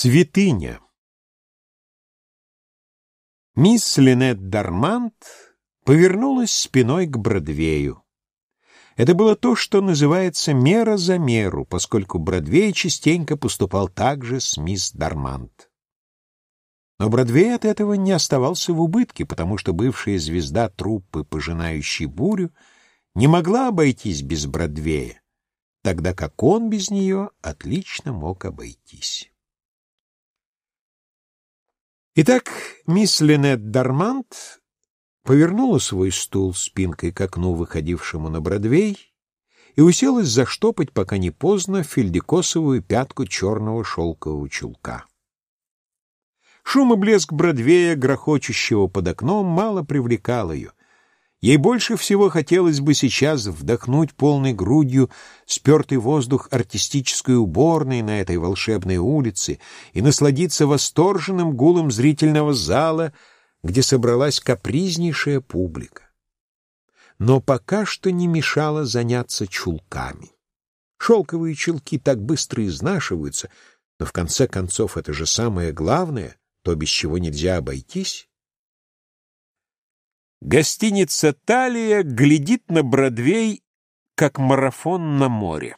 Святыня Мисс Линет Дармант повернулась спиной к Бродвею. Это было то, что называется мера за меру, поскольку Бродвей частенько поступал так же с мисс Дармант. Но Бродвей от этого не оставался в убытке, потому что бывшая звезда труппы, пожинающей бурю, не могла обойтись без Бродвея, тогда как он без нее отлично мог обойтись. Итак, мисс Линет Дармант повернула свой стул спинкой к окну, выходившему на Бродвей, и уселась заштопать, пока не поздно, фельдикосовую пятку черного шелкового чулка. Шум и блеск Бродвея, грохочущего под окном, мало привлекал ее. Ей больше всего хотелось бы сейчас вдохнуть полной грудью спертый воздух артистической уборной на этой волшебной улице и насладиться восторженным гулом зрительного зала, где собралась капризнейшая публика. Но пока что не мешало заняться чулками. Шелковые чулки так быстро изнашиваются, но в конце концов это же самое главное, то, без чего нельзя обойтись. Гостиница «Талия» глядит на Бродвей, как марафон на море.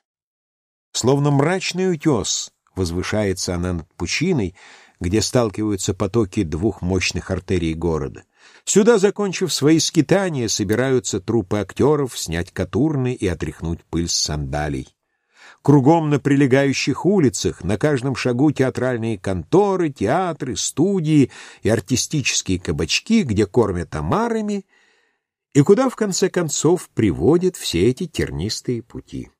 Словно мрачный утес возвышается она над пучиной, где сталкиваются потоки двух мощных артерий города. Сюда, закончив свои скитания, собираются трупы актеров снять катурны и отряхнуть пыль с сандалий. Кругом на прилегающих улицах, на каждом шагу театральные конторы, театры, студии и артистические кабачки, где кормят омарами, и куда, в конце концов, приводят все эти тернистые пути.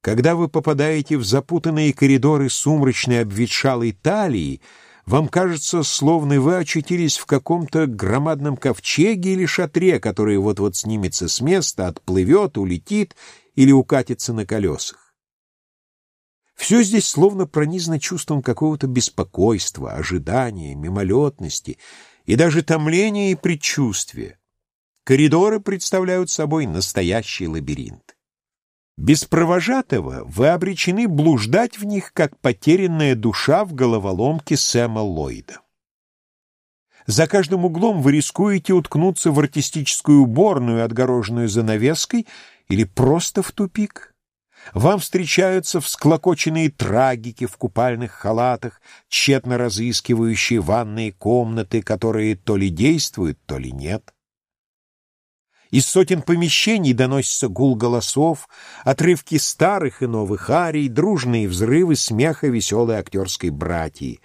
Когда вы попадаете в запутанные коридоры сумрачной обветшалой талии, вам кажется, словно вы очутились в каком-то громадном ковчеге или шатре, который вот-вот снимется с места, отплывет, улетит или укатится на колесах. Все здесь словно пронизано чувством какого-то беспокойства, ожидания, мимолетности и даже томления и предчувствия. Коридоры представляют собой настоящий лабиринт. Без провожатого вы обречены блуждать в них, как потерянная душа в головоломке Сэма Ллойда. За каждым углом вы рискуете уткнуться в артистическую уборную, отгороженную занавеской, или просто в тупик. Вам встречаются всклокоченные трагики в купальных халатах, тщетно разыскивающие ванные комнаты, которые то ли действуют, то ли нет. Из сотен помещений доносится гул голосов, отрывки старых и новых арий, дружные взрывы смеха веселой актерской братьи.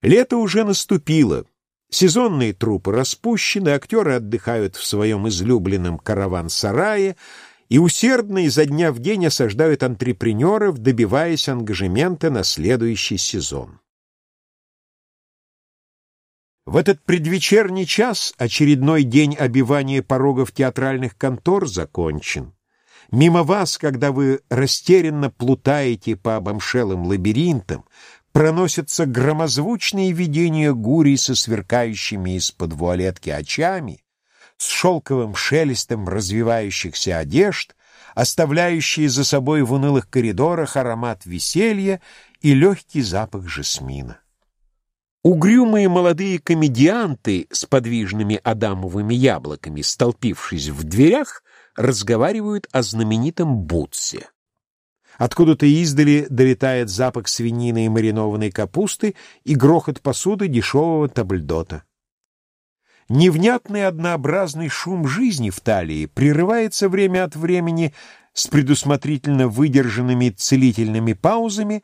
Лето уже наступило. Сезонные трупы распущены, актеры отдыхают в своем излюбленном караван-сарае и усердно изо дня в день осаждают антрепренеров, добиваясь ангажемента на следующий сезон. В этот предвечерний час очередной день обивания порогов театральных контор закончен. Мимо вас, когда вы растерянно плутаете по обомшелым лабиринтам, проносятся громозвучные видения гурий со сверкающими из-под вуалетки очами, с шелковым шелестом развивающихся одежд, оставляющие за собой в унылых коридорах аромат веселья и легкий запах жасмина. Угрюмые молодые комедианты с подвижными адамовыми яблоками, столпившись в дверях, разговаривают о знаменитом Бутсе. Откуда-то издали долетает запах свинины и маринованной капусты и грохот посуды дешевого табльдота. Невнятный однообразный шум жизни в талии прерывается время от времени с предусмотрительно выдержанными целительными паузами,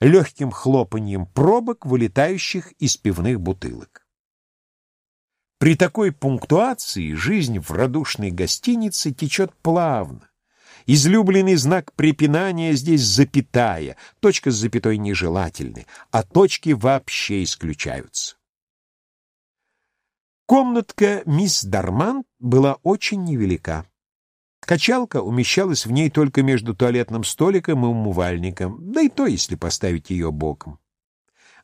легким хлопаньем пробок, вылетающих из пивных бутылок. При такой пунктуации жизнь в радушной гостинице течет плавно, Излюбленный знак препинания здесь запятая, точка с запятой нежелательны, а точки вообще исключаются. Комнатка мисс Дарман была очень невелика. Качалка умещалась в ней только между туалетным столиком и умывальником, да и то, если поставить ее боком.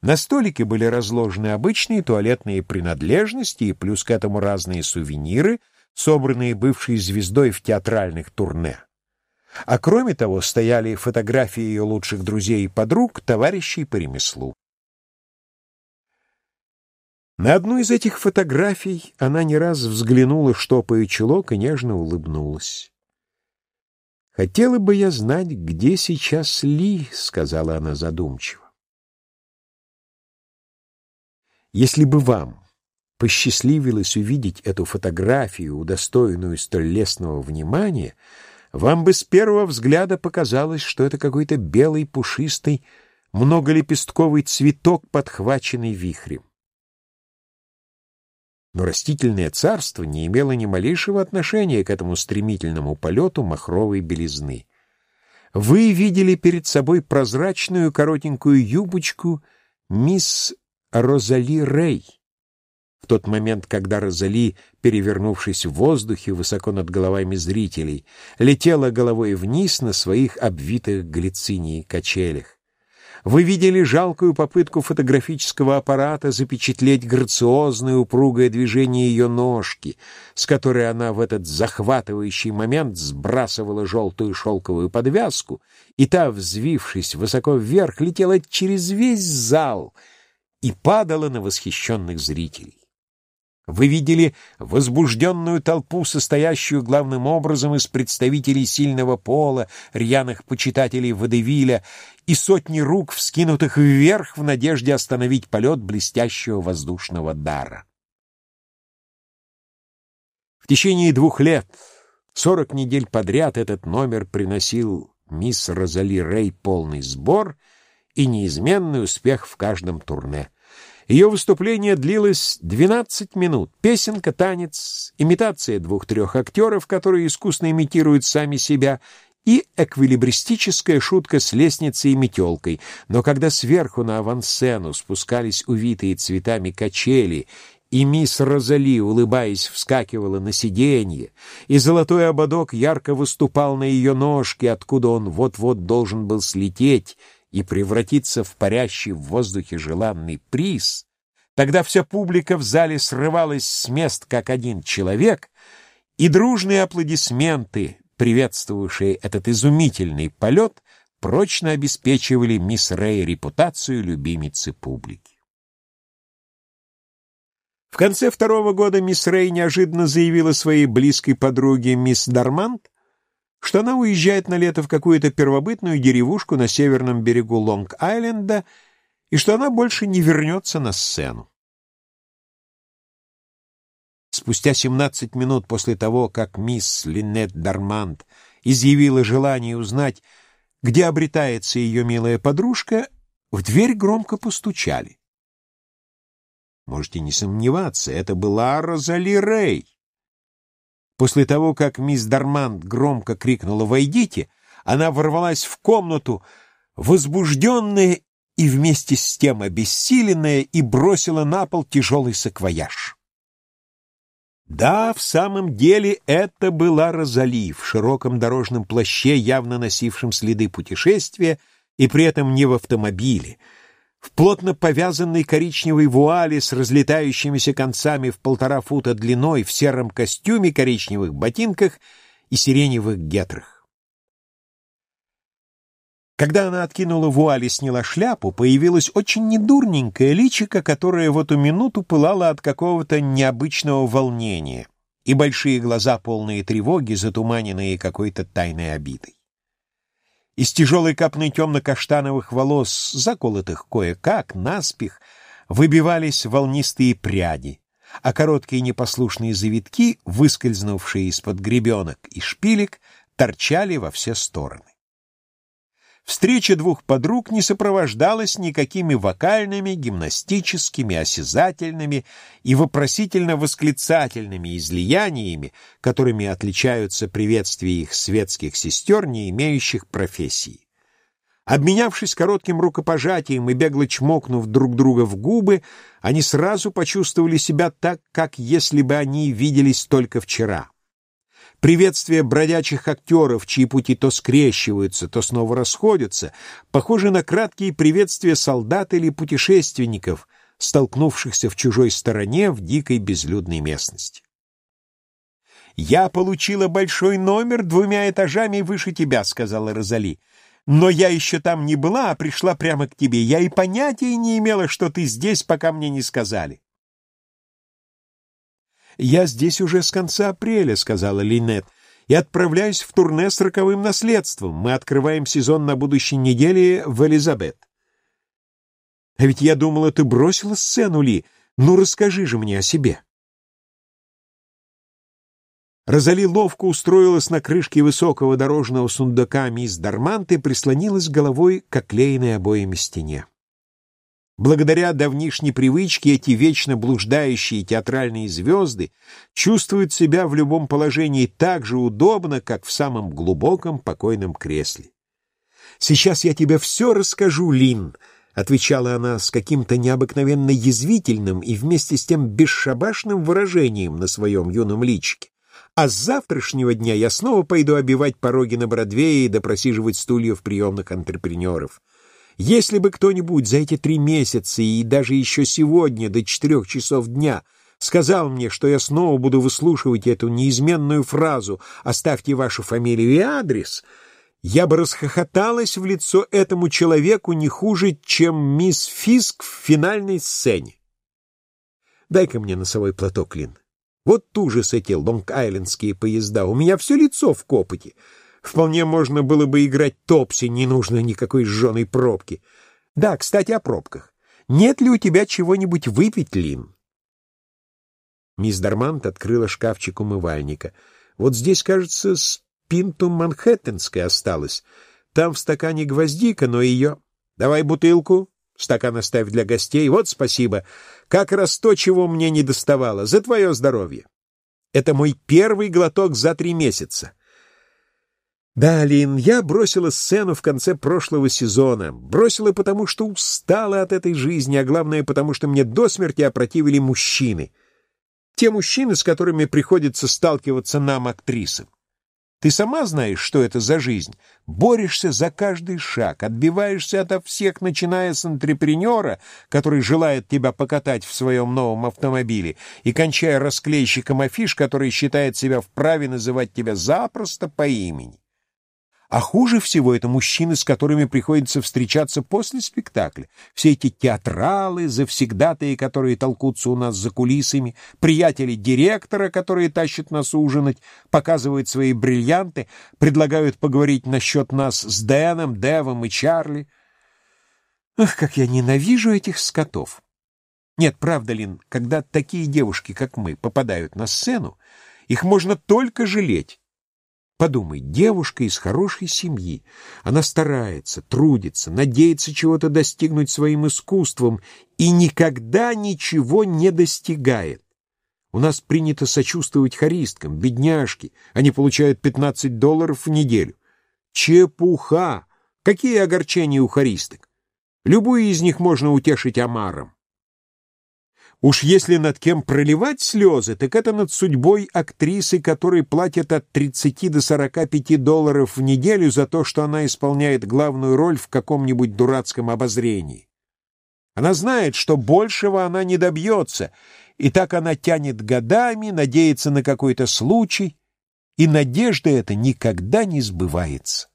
На столике были разложены обычные туалетные принадлежности и плюс к этому разные сувениры, собранные бывшей звездой в театральных турне. А кроме того, стояли фотографии ее лучших друзей и подруг, товарищей по ремеслу. На одну из этих фотографий она не раз взглянула, штопая чулок, и нежно улыбнулась. «Хотела бы я знать, где сейчас Ли», — сказала она задумчиво. «Если бы вам посчастливилось увидеть эту фотографию, удостоенную столь лестного внимания, вам бы с первого взгляда показалось, что это какой-то белый пушистый многолепестковый цветок, подхваченный вихрем. Но растительное царство не имело ни малейшего отношения к этому стремительному полету махровой белизны. Вы видели перед собой прозрачную коротенькую юбочку мисс Розали Рэй. В тот момент, когда Розали, перевернувшись в воздухе высоко над головами зрителей, летела головой вниз на своих обвитых глицинией качелях. Вы видели жалкую попытку фотографического аппарата запечатлеть грациозное упругое движение ее ножки, с которой она в этот захватывающий момент сбрасывала желтую шелковую подвязку, и та, взвившись высоко вверх, летела через весь зал и падала на восхищенных зрителей. Вы видели возбужденную толпу, состоящую главным образом из представителей сильного пола, рьяных почитателей Водевиля и сотни рук, вскинутых вверх в надежде остановить полет блестящего воздушного дара. В течение двух лет, сорок недель подряд, этот номер приносил мисс Розали Рэй полный сбор и неизменный успех в каждом турне — ее выступление длилось 12 минут. Песенка, танец, имитация двух-трех актеров, которые искусно имитируют сами себя, и эквилибристическая шутка с лестницей и метелкой. Но когда сверху на авансцену спускались увитые цветами качели, и мисс Розали, улыбаясь, вскакивала на сиденье, и золотой ободок ярко выступал на ее ножке, откуда он вот-вот должен был слететь, и превратиться в парящий в воздухе желанный приз, тогда вся публика в зале срывалась с мест как один человек, и дружные аплодисменты, приветствовавшие этот изумительный полет, прочно обеспечивали мисс Рэй репутацию любимицы публики. В конце второго года мисс Рэй неожиданно заявила своей близкой подруге мисс Дармант, что она уезжает на лето в какую-то первобытную деревушку на северном берегу Лонг-Айленда и что она больше не вернется на сцену. Спустя 17 минут после того, как мисс Линнет Дармант изъявила желание узнать, где обретается ее милая подружка, в дверь громко постучали. Можете не сомневаться, это была Розали Рэй. После того, как мисс Дармант громко крикнула «Войдите!», она ворвалась в комнату, возбужденная и вместе с тем обессиленная, и бросила на пол тяжелый саквояж. Да, в самом деле это была Розали в широком дорожном плаще, явно носившем следы путешествия, и при этом не в автомобиле — в плотно повязанной коричневой вуале с разлетающимися концами в полтора фута длиной, в сером костюме, коричневых ботинках и сиреневых гетрах. Когда она откинула вуаль и сняла шляпу, появилась очень недурненькая личико, которое в эту минуту пылало от какого-то необычного волнения, и большие глаза, полные тревоги, затуманенные какой-то тайной обидой. Из тяжелой копны темно-каштановых волос, заколотых кое-как, наспех, выбивались волнистые пряди, а короткие непослушные завитки, выскользнувшие из-под гребенок и шпилек, торчали во все стороны. Встреча двух подруг не сопровождалась никакими вокальными, гимнастическими, осязательными и вопросительно-восклицательными излияниями, которыми отличаются приветствия их светских сестер, не имеющих профессии. Обменявшись коротким рукопожатием и бегло чмокнув друг друга в губы, они сразу почувствовали себя так, как если бы они виделись только вчера. Приветствие бродячих актеров, чьи пути то скрещиваются, то снова расходятся, похоже на краткие приветствия солдат или путешественников, столкнувшихся в чужой стороне в дикой безлюдной местности. «Я получила большой номер двумя этажами выше тебя», — сказала Розали. «Но я еще там не была, а пришла прямо к тебе. Я и понятия не имела, что ты здесь, пока мне не сказали». «Я здесь уже с конца апреля», — сказала Линет, «и отправляюсь в турне с роковым наследством. Мы открываем сезон на будущей неделе в Элизабет». «А ведь я думала, ты бросила сцену, Ли. Ну, расскажи же мне о себе». Розали ловко устроилась на крышке высокого дорожного сундука мисс Дармант и прислонилась головой к оклеенной обоями стене. Благодаря давнишней привычке эти вечно блуждающие театральные звезды чувствуют себя в любом положении так же удобно, как в самом глубоком покойном кресле. «Сейчас я тебе все расскажу, Лин», — отвечала она с каким-то необыкновенно язвительным и вместе с тем бесшабашным выражением на своем юном личике. «А с завтрашнего дня я снова пойду обивать пороги на Бродвее и допросиживать стулья в приемных антрепренеров». Если бы кто-нибудь за эти три месяца и даже еще сегодня до четырех часов дня сказал мне, что я снова буду выслушивать эту неизменную фразу «оставьте вашу фамилию и адрес», я бы расхохоталась в лицо этому человеку не хуже, чем мисс Фиск в финальной сцене. Дай-ка мне носовой платок, Лин. Вот ужас эти лонг-айлендские поезда. У меня все лицо в копоте. Вполне можно было бы играть топси, не нужно никакой сжженной пробки. Да, кстати, о пробках. Нет ли у тебя чего-нибудь выпить, Лин? Мисс Дармант открыла шкафчик умывальника. Вот здесь, кажется, спинту манхэттенской осталось. Там в стакане гвоздика, но ее... Давай бутылку, стакан оставь для гостей. Вот спасибо. Как раз то, чего мне не доставало. За твое здоровье. Это мой первый глоток за три месяца. Да, Лин, я бросила сцену в конце прошлого сезона. Бросила потому, что устала от этой жизни, а главное, потому что мне до смерти опротивили мужчины. Те мужчины, с которыми приходится сталкиваться нам, актрисам. Ты сама знаешь, что это за жизнь. Борешься за каждый шаг, отбиваешься ото всех, начиная с антрепренера, который желает тебя покатать в своем новом автомобиле, и кончая расклейщиком афиш, который считает себя вправе называть тебя запросто по имени. А хуже всего это мужчины, с которыми приходится встречаться после спектакля. Все эти театралы, завсегдатые, которые толкутся у нас за кулисами, приятели директора, которые тащат нас ужинать, показывают свои бриллианты, предлагают поговорить насчет нас с Дэном, Девом и Чарли. Ах, как я ненавижу этих скотов! Нет, правда, Лин, когда такие девушки, как мы, попадают на сцену, их можно только жалеть. Подумай, девушка из хорошей семьи. Она старается, трудится, надеется чего-то достигнуть своим искусством и никогда ничего не достигает. У нас принято сочувствовать хористкам, бедняжки. Они получают 15 долларов в неделю. Чепуха! Какие огорчения у хористок? Любую из них можно утешить омаром. Уж если над кем проливать слезы, так это над судьбой актрисы, которой платят от 30 до 45 долларов в неделю за то, что она исполняет главную роль в каком-нибудь дурацком обозрении. Она знает, что большего она не добьется, и так она тянет годами, надеется на какой-то случай, и надежда эта никогда не сбывается.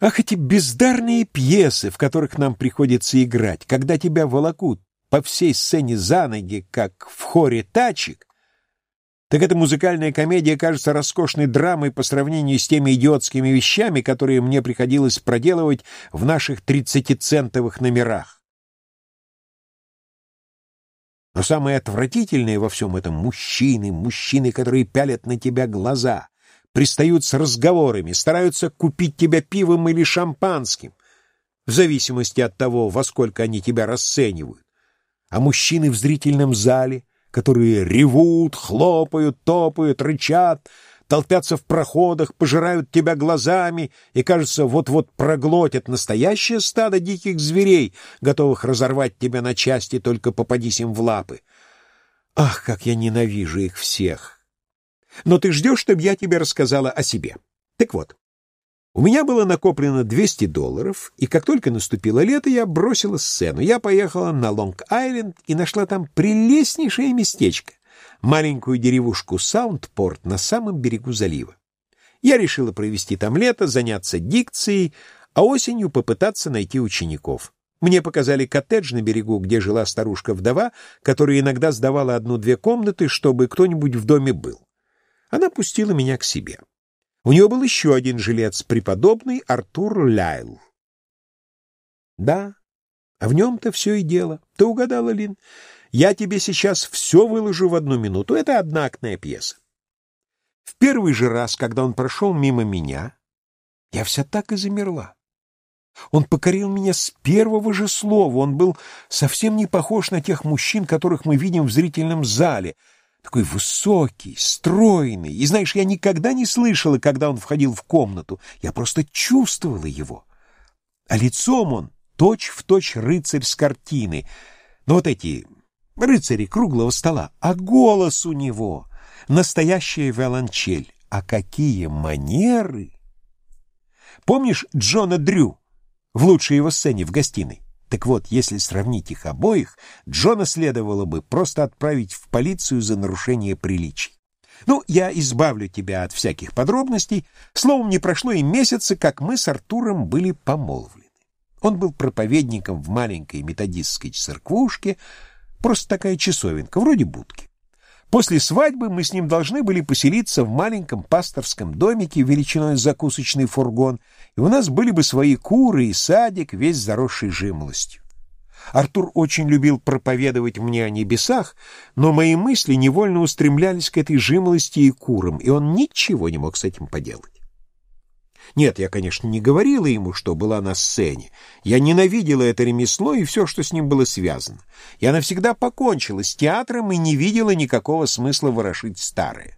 Ах, эти бездарные пьесы, в которых нам приходится играть, когда тебя волокут по всей сцене за ноги, как в хоре тачек, так эта музыкальная комедия кажется роскошной драмой по сравнению с теми идиотскими вещами, которые мне приходилось проделывать в наших тридцатицентовых номерах. Но самое отвратительное во всем этом — мужчины, мужчины, которые пялят на тебя глаза, пристают с разговорами, стараются купить тебя пивом или шампанским, в зависимости от того, во сколько они тебя расценивают а мужчины в зрительном зале, которые ревут, хлопают, топают, рычат, толпятся в проходах, пожирают тебя глазами и, кажется, вот-вот проглотят настоящее стадо диких зверей, готовых разорвать тебя на части, только попадись им в лапы. Ах, как я ненавижу их всех! Но ты ждешь, чтобы я тебе рассказала о себе. Так вот, у меня было накоплено 200 долларов, и как только наступило лето, я бросила сцену. Я поехала на Лонг-Айленд и нашла там прелестнейшее местечко. маленькую деревушку Саундпорт на самом берегу залива. Я решила провести там лето, заняться дикцией, а осенью попытаться найти учеников. Мне показали коттедж на берегу, где жила старушка-вдова, которая иногда сдавала одну-две комнаты, чтобы кто-нибудь в доме был. Она пустила меня к себе. У нее был еще один жилец, преподобный Артур Ляйл. Да, а в нем-то все и дело. Ты угадала, Лин? Я тебе сейчас все выложу в одну минуту. Это одноактная пьеса. В первый же раз, когда он прошел мимо меня, я вся так и замерла. Он покорил меня с первого же слова. Он был совсем не похож на тех мужчин, которых мы видим в зрительном зале. Такой высокий, стройный. И знаешь, я никогда не слышала, когда он входил в комнату. Я просто чувствовала его. А лицом он точь-в-точь точь рыцарь с картины. Но вот эти рыцари круглого стола. А голос у него — настоящая виолончель. А какие манеры! Помнишь Джона Дрю в лучшей его сцене в гостиной? Так вот, если сравнить их обоих, Джона следовало бы просто отправить в полицию за нарушение приличий. Ну, я избавлю тебя от всяких подробностей. Словом, не прошло и месяца, как мы с Артуром были помолвлены. Он был проповедником в маленькой методистской церквушке, просто такая часовенка, вроде будки. После свадьбы мы с ним должны были поселиться в маленьком пасторском домике величиной закусочный фургон, и у нас были бы свои куры и садик, весь заросший жимолостью. Артур очень любил проповедовать мне о небесах, но мои мысли невольно устремлялись к этой жимолости и курам, и он ничего не мог с этим поделать. Нет, я, конечно, не говорила ему, что была на сцене. Я ненавидела это ремесло и все, что с ним было связано. Я навсегда покончила с театром и не видела никакого смысла ворошить старое.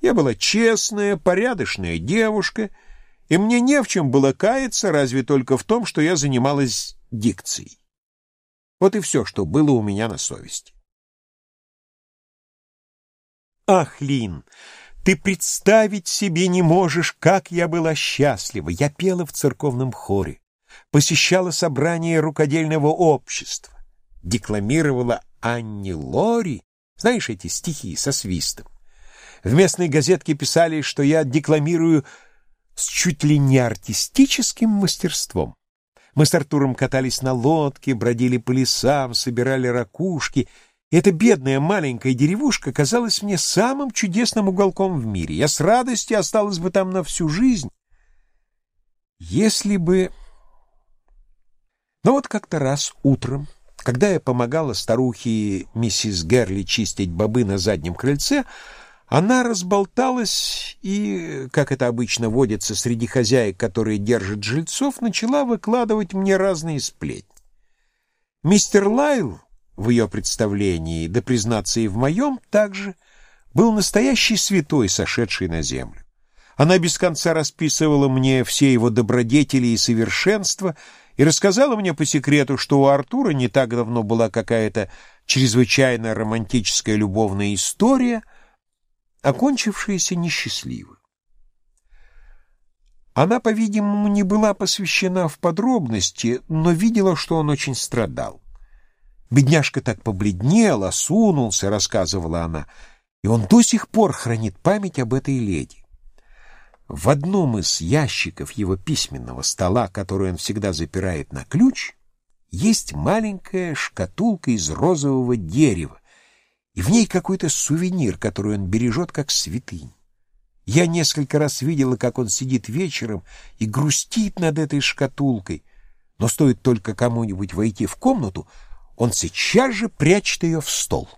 Я была честная, порядочная девушка, и мне не в чем было каяться, разве только в том, что я занималась дикцией. Вот и все, что было у меня на совести. Ах, Лин! Ты представить себе не можешь, как я была счастлива. Я пела в церковном хоре, посещала собрания рукодельного общества, декламировала Анни Лори, знаешь эти стихи со свистом. В местной газетке писали, что я декламирую с чуть ли не артистическим мастерством. Мы с Артуром катались на лодке, бродили по лесам, собирали ракушки — эта бедная маленькая деревушка казалась мне самым чудесным уголком в мире. Я с радостью осталась бы там на всю жизнь, если бы... Но вот как-то раз утром, когда я помогала старухе миссис Герли чистить бобы на заднем крыльце, она разболталась и, как это обычно водится среди хозяек, которые держат жильцов, начала выкладывать мне разные сплетни. Мистер Лайл в ее представлении, да, признаться, и в моем также, был настоящий святой, сошедший на землю. Она без конца расписывала мне все его добродетели и совершенства и рассказала мне по секрету, что у Артура не так давно была какая-то чрезвычайно романтическая любовная история, окончившаяся несчастливо. Она, по-видимому, не была посвящена в подробности, но видела, что он очень страдал. Бедняжка так побледнел, осунулся, рассказывала она, и он до сих пор хранит память об этой леди. В одном из ящиков его письменного стола, который он всегда запирает на ключ, есть маленькая шкатулка из розового дерева, и в ней какой-то сувенир, который он бережет как святынь. Я несколько раз видела, как он сидит вечером и грустит над этой шкатулкой, но стоит только кому-нибудь войти в комнату, он сейчас же прячет ее в стол.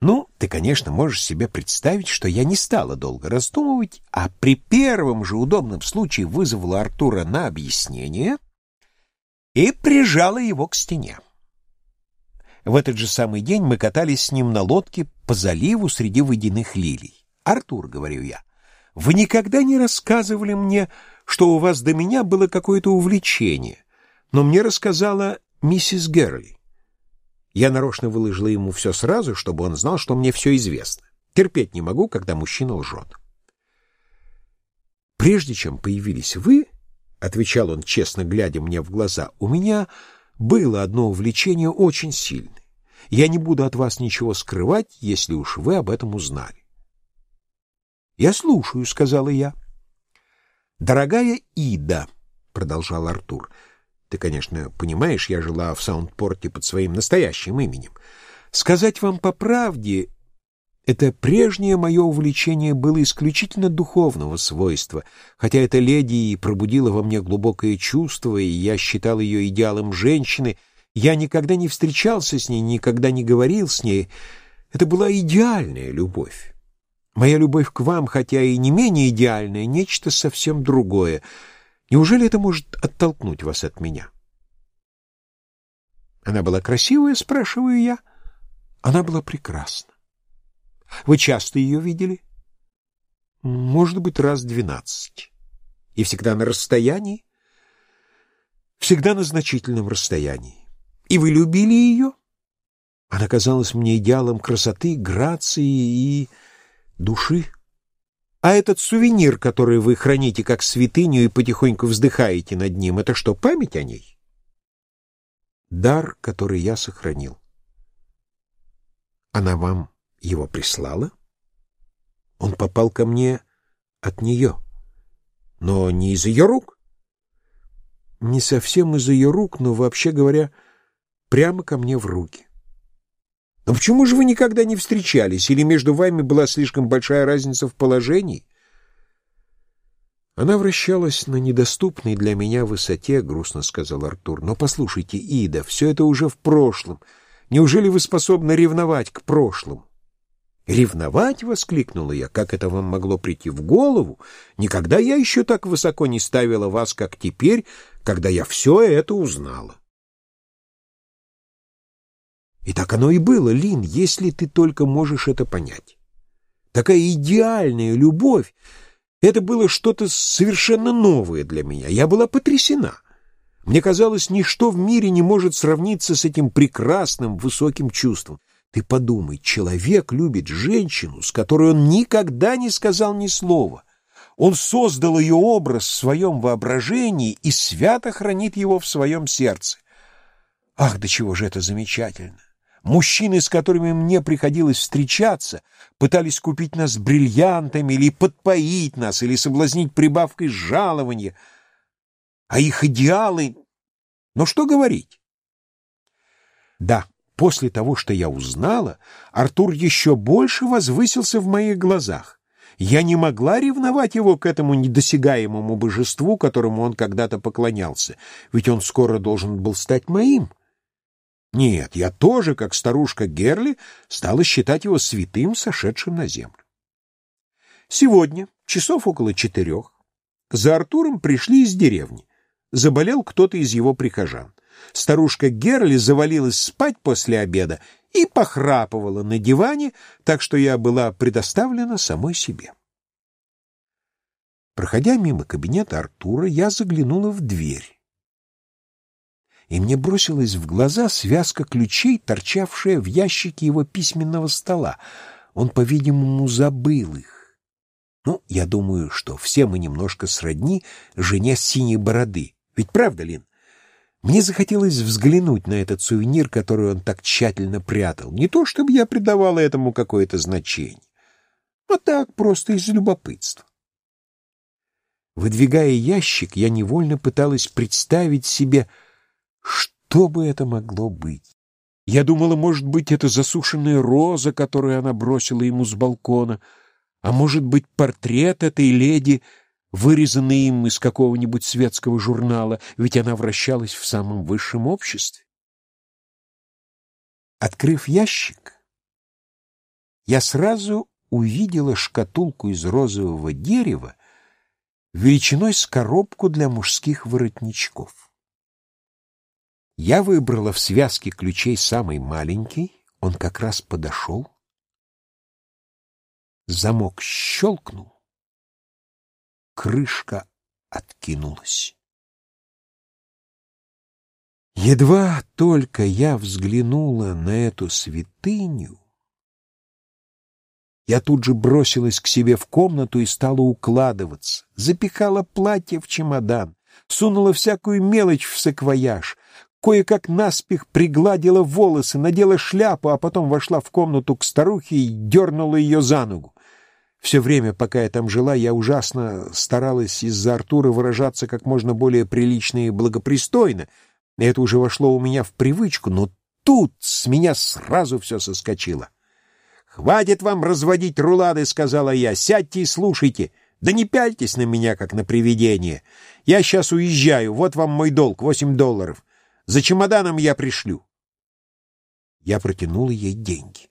Ну, ты, конечно, можешь себе представить, что я не стала долго раздумывать, а при первом же удобном случае вызвала Артура на объяснение и прижала его к стене. В этот же самый день мы катались с ним на лодке по заливу среди водяных лилий. «Артур», — говорю я, — «вы никогда не рассказывали мне, что у вас до меня было какое-то увлечение, но мне рассказала миссис Герли. Я нарочно выложила ему все сразу, чтобы он знал, что мне все известно. Терпеть не могу, когда мужчина лжет. «Прежде чем появились вы, — отвечал он, честно глядя мне в глаза, — у меня было одно увлечение очень сильное. Я не буду от вас ничего скрывать, если уж вы об этом узнали. «Я слушаю», — сказала я. «Дорогая Ида», — продолжал Артур, — «ты, конечно, понимаешь, я жила в Саундпорте под своим настоящим именем. Сказать вам по правде, это прежнее мое увлечение было исключительно духовного свойства, хотя эта леди и пробудила во мне глубокое чувство, и я считал ее идеалом женщины, я никогда не встречался с ней, никогда не говорил с ней. Это была идеальная любовь. Моя любовь к вам, хотя и не менее идеальная, нечто совсем другое. Неужели это может оттолкнуть вас от меня? Она была красивая, спрашиваю я. Она была прекрасна. Вы часто ее видели? Может быть, раз двенадцать. И всегда на расстоянии? Всегда на значительном расстоянии. И вы любили ее? Она казалась мне идеалом красоты, грации и души. А этот сувенир, который вы храните как святыню и потихоньку вздыхаете над ним, это что, память о ней? Дар, который я сохранил. Она вам его прислала? Он попал ко мне от нее, но не из ее рук. Не совсем из ее рук, но, вообще говоря, прямо ко мне в руки. Но почему же вы никогда не встречались? Или между вами была слишком большая разница в положении? Она вращалась на недоступной для меня высоте, грустно сказал Артур. Но послушайте, Ида, все это уже в прошлом. Неужели вы способны ревновать к прошлому? «Ревновать?» — воскликнула я. «Как это вам могло прийти в голову? Никогда я еще так высоко не ставила вас, как теперь, когда я все это узнала». И так оно и было, Лин, если ты только можешь это понять. Такая идеальная любовь — это было что-то совершенно новое для меня. Я была потрясена. Мне казалось, ничто в мире не может сравниться с этим прекрасным высоким чувством. Ты подумай, человек любит женщину, с которой он никогда не сказал ни слова. Он создал ее образ в своем воображении и свято хранит его в своем сердце. Ах, до чего же это замечательно! Мужчины, с которыми мне приходилось встречаться, пытались купить нас бриллиантами или подпоить нас, или соблазнить прибавкой жалования. А их идеалы... Но что говорить? Да, После того, что я узнала, Артур еще больше возвысился в моих глазах. Я не могла ревновать его к этому недосягаемому божеству, которому он когда-то поклонялся, ведь он скоро должен был стать моим. Нет, я тоже, как старушка Герли, стала считать его святым, сошедшим на землю. Сегодня, часов около четырех, за Артуром пришли из деревни. Заболел кто-то из его прихожан. Старушка Герли завалилась спать после обеда и похрапывала на диване, так что я была предоставлена самой себе. Проходя мимо кабинета Артура, я заглянула в дверь. И мне бросилась в глаза связка ключей, торчавшая в ящике его письменного стола. Он, по-видимому, забыл их. Ну, я думаю, что все мы немножко сродни жене синей бороды. Ведь правда, Лин? Мне захотелось взглянуть на этот сувенир, который он так тщательно прятал. Не то, чтобы я придавала этому какое-то значение, а так, просто из любопытства. Выдвигая ящик, я невольно пыталась представить себе, что бы это могло быть. Я думала, может быть, это засушенная роза, которую она бросила ему с балкона, а может быть, портрет этой леди — вырезанный им из какого-нибудь светского журнала, ведь она вращалась в самом высшем обществе. Открыв ящик, я сразу увидела шкатулку из розового дерева величиной с коробку для мужских воротничков. Я выбрала в связке ключей самый маленький, он как раз подошел. Замок щелкнул, крышка откинулась. Едва только я взглянула на эту святыню, я тут же бросилась к себе в комнату и стала укладываться, запихала платье в чемодан, сунула всякую мелочь в саквояж, кое-как наспех пригладила волосы, надела шляпу, а потом вошла в комнату к старухе и дернула ее за ногу. Все время, пока я там жила, я ужасно старалась из-за Артура выражаться как можно более прилично и благопристойно. Это уже вошло у меня в привычку, но тут с меня сразу все соскочило. «Хватит вам разводить рулады», — сказала я. «Сядьте и слушайте. Да не пяльтесь на меня, как на привидение. Я сейчас уезжаю. Вот вам мой долг, восемь долларов. За чемоданом я пришлю». Я протянула ей деньги.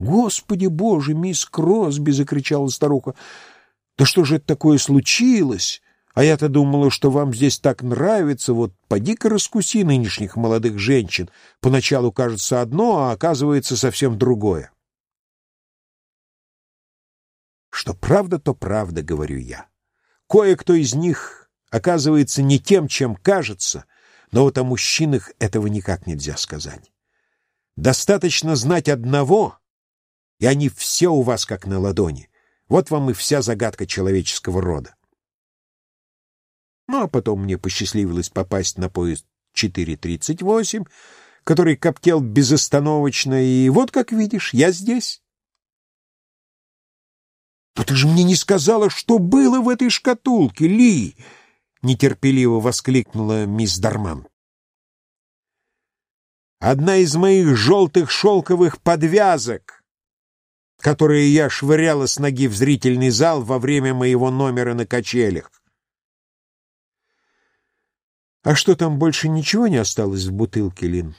«Господи боже, мисс Кросби!» — закричала старуха. «Да что же это такое случилось? А я-то думала, что вам здесь так нравится. Вот поди-ка раскуси нынешних молодых женщин. Поначалу кажется одно, а оказывается совсем другое». «Что правда, то правда», — говорю я. «Кое-кто из них оказывается не тем, чем кажется, но вот о мужчинах этого никак нельзя сказать. Достаточно знать одного — и они все у вас как на ладони. Вот вам и вся загадка человеческого рода. Ну, а потом мне посчастливилось попасть на поезд 4.38, который коптел безостановочно, и вот, как видишь, я здесь. «Но ты же мне не сказала, что было в этой шкатулке, Ли!» — нетерпеливо воскликнула мисс Дарман. «Одна из моих желтых шелковых подвязок!» которые я швыряла с ноги в зрительный зал во время моего номера на качелях. А что там больше ничего не осталось в бутылке, Лин?